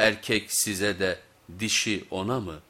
erkek size de dişi ona mı?''